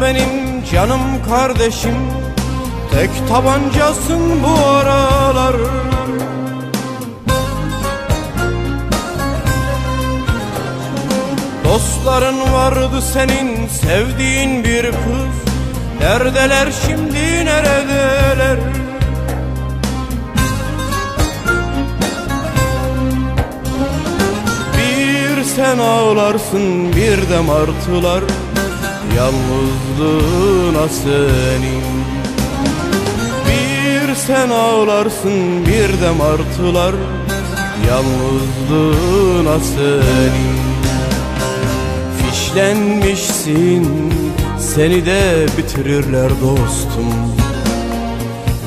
Benim canım kardeşim. Tek tabancasın bu aralar. Dostların vardı senin sevdiğin bir kız. Neredeler şimdi neredeler? Bir sen ağlarsın bir de martılar Yalnızlığına senin. Bir sen ağlarsın bir de martılar. Yalnızlığına senin. Fişlenmişsin seni de bitirirler dostum.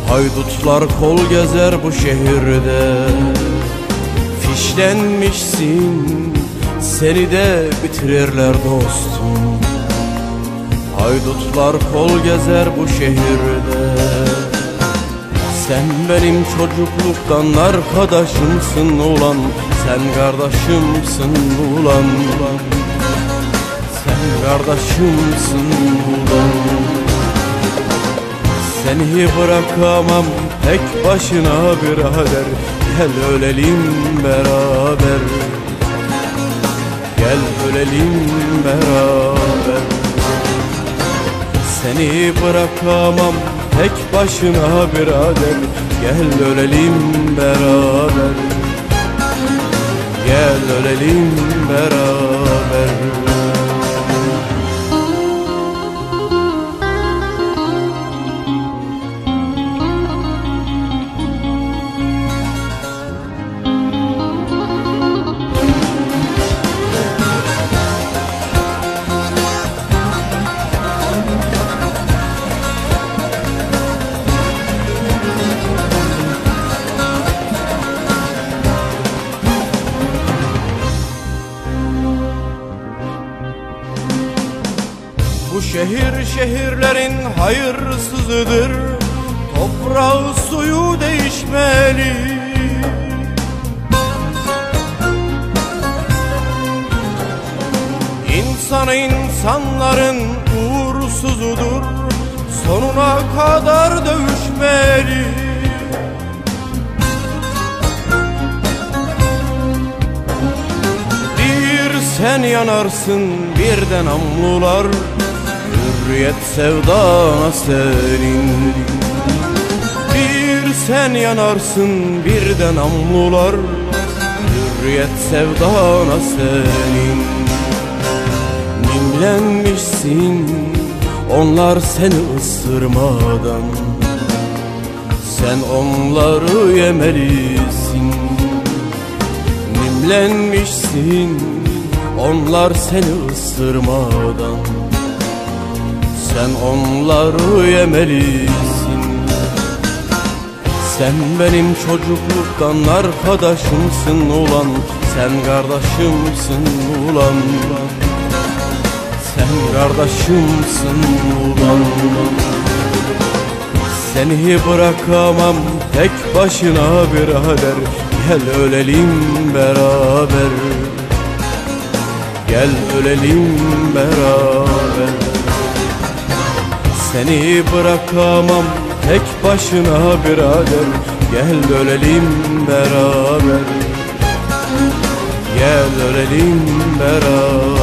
Haydutlar kol gezer bu şehirde. Fişlenmişsin seni de bitirirler dostum Haydutlar kol gezer bu şehirde. Sen benim çocukluktan arkadaşımsın ulan. Sen kardeşimsin ulan. Ulan Sen kardeşimsin ulan. Seni bırakamam tek başına birader. Gel ölelim beraber. Gel ölelim beraber Seni bırakamam. Tek başına birader Gel ölelim beraber. Gel ölelim şehir şehirlerin hayırsızıdır. Toprağı suyu değişmeli. İnsanı insanların uğursuzudur. Sonuna kadar dövüşmeli. Bir sen yanarsın birden namlular Hürriyet sevdana senin. Bir sen yanarsın birden namlular. Hürriyet sevdana senin. Nimlenmişsin onlar seni ısırmadan. Sen onları yemelisin. Nimlenmişsin onlar seni ısırmadan Sen onları yemelisin Sen benim çocukluktan arkadaşımsın ulan. Sen kardeşimsin ulan. Sen kardeşimsin ulan. Seni bırakamam tek başına birader. Gel ölelim beraber. Gel ölelim beraber Seni bırakamam tek başına birader. Gel ölelim beraber. Gel ölelim beraber